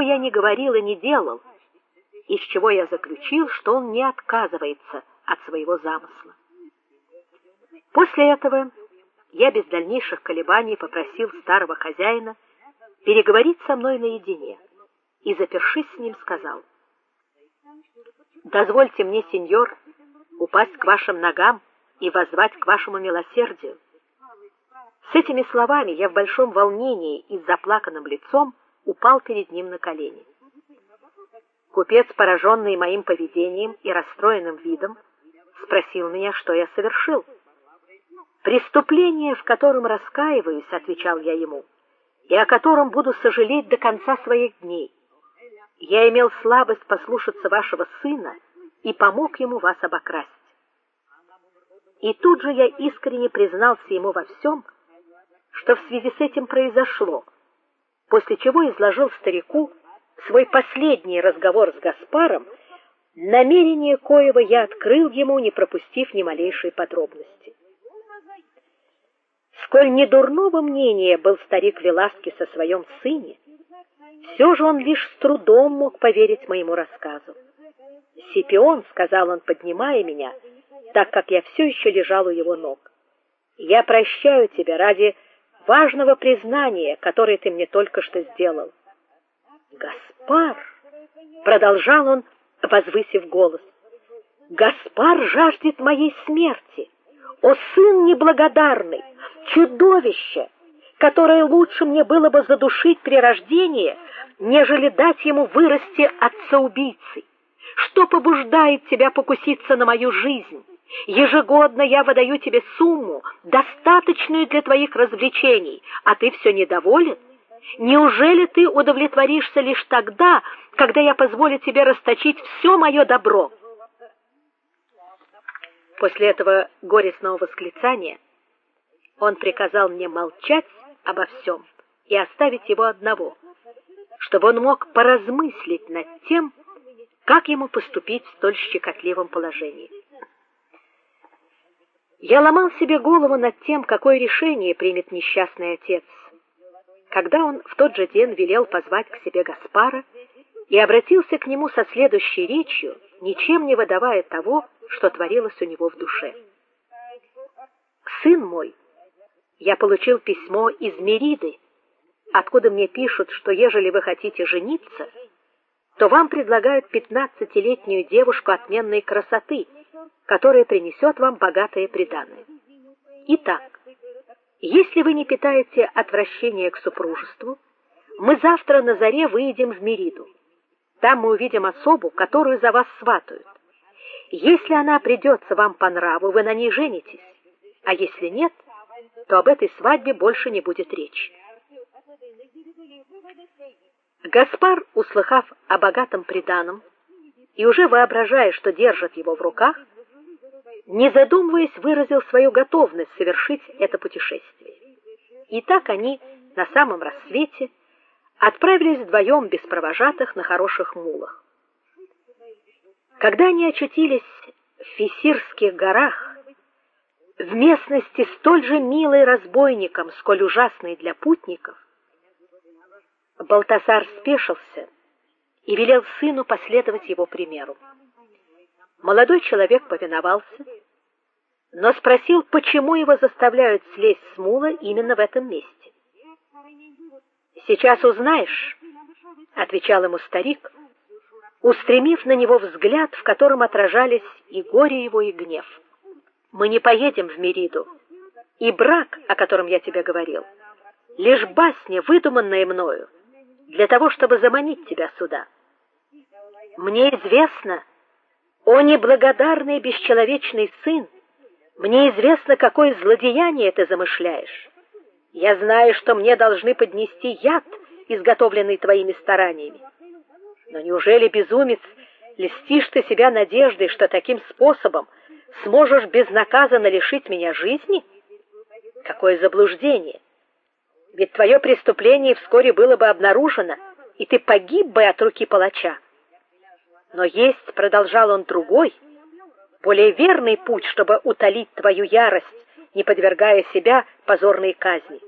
бы я ни говорил и ни делал, из чего я заключил, что он не отказывается от своего замысла. После этого я без дальнейших колебаний попросил старого хозяина переговорить со мной наедине и, запершись с ним, сказал: "Дозвольте мне, сеньор, упасть к вашим ногам и воззвать к вашему милосердию". С этими словами я в большом волнении и с заплаканным лицом упал перед ним на колени. Купец, пораженный моим поведением и расстроенным видом, спросил меня, что я совершил. Преступление, в котором раскаиваюсь, отвечал я ему, и о котором буду сожалеть до конца своих дней. Я имел слабость послушаться вашего сына и помог ему вас обокрасть. И тут же я искренне признался ему во всем, что в связи с этим произошло, после чего изложил старику свой последний разговор с Гаспаром, намерение коего я открыл ему, не пропустив ни малейшей подробности. Сколь недурного мнения был старик Веласки со своем сыне, все же он лишь с трудом мог поверить моему рассказу. Сипион, сказал он, поднимая меня, так как я все еще лежал у его ног. Я прощаю тебя ради важного признания, которое ты мне только что сделал. Гаспар, продолжал он, возвысив голос. Гаспар жаждет моей смерти. О сын неблагодарный, чудовище, которое лучше мне было бы задушить при рождении, нежели дать ему вырасти отца-убийцей. Что побуждает тебя покуситься на мою жизнь? Ежегодно я выдаю тебе сумму, достаточную для твоих развлечений, а ты все недоволен? Неужели ты удовлетворишься лишь тогда, когда я позволю тебе расточить все мое добро? После этого горестного восклицания он приказал мне молчать обо всем и оставить его одного, чтобы он мог поразмыслить над тем, как ему поступить в столь щекотливом положении. Я ломал себе голову над тем, какое решение примет несчастный отец. Когда он в тот же день велел позвать к себе Гаспара и обратился к нему со следующей речью, ничем не выдавая того, что творилось у него в душе. Сын мой, я получил письмо из Мериды, откуда мне пишут, что ежели вы хотите жениться, то вам предлагают пятнадцатилетнюю девушку отменной красоты которое принесет вам богатое приданое. Итак, если вы не питаете отвращения к супружеству, мы завтра на заре выйдем в Мериду. Там мы увидим особу, которую за вас сватают. Если она придется вам по нраву, вы на ней женитесь. А если нет, то об этой свадьбе больше не будет речи. Гаспар, услыхав о богатом приданом и уже воображая, что держит его в руках, не задумываясь, выразил свою готовность совершить это путешествие. И так они на самом рассвете отправились вдвоем без провожатых на хороших мулах. Когда они очутились в Фисирских горах, в местности столь же милой разбойникам, сколь ужасной для путников, Балтасар спешился и велел сыну последовать его примеру. Молодой человек повиновался, но спросил, почему его заставляют слезть с мула именно в этом месте. Сейчас узнаешь, отвечал ему старик, устремив на него взгляд, в котором отражались и горе его, и гнев. Мы не поедем в Мериду, и брак, о котором я тебе говорил, лишь басня, выдуманная мною, для того, чтобы заманить тебя сюда. Мне известно, о неблагодарный бесчеловечный сын, мне известно, какое злодеяние ты замышляешь. Я знаю, что мне должны поднести яд, изготовленный твоими стараниями. Но неужели, безумец, льстишь ты себя надеждой, что таким способом сможешь безнаказанно лишить меня жизни? Какое заблуждение! Ведь твое преступление вскоре было бы обнаружено, и ты погиб бы от руки палача. Но есть, продолжал он, другой, более верный путь, чтобы утолить твою ярость, не подвергая себя позорной казни.